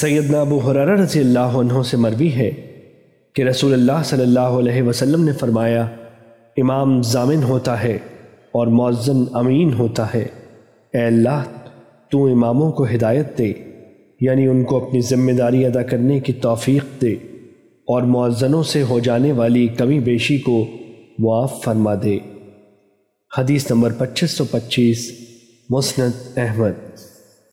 سیدنا ابو حرارہ رضی اللہ عنہ سے مروی ہے کہ رسول اللہ صلی اللہ علیہ وسلم نے فرمایا، امام ضامن ہوتا ہے اور معزن امین ہوتا ہے۔ اے اللہ، تو اماموں کو ہدایت دے یعنی ان کو اپنی ذمہ داری ادا کرنے کی توفیق دے اور معزنوں سے ہو جانے والی کمی بیشی کو معاف فرما دے۔ حدیث نمبر پچیس سو پچیس، مسند احمد۔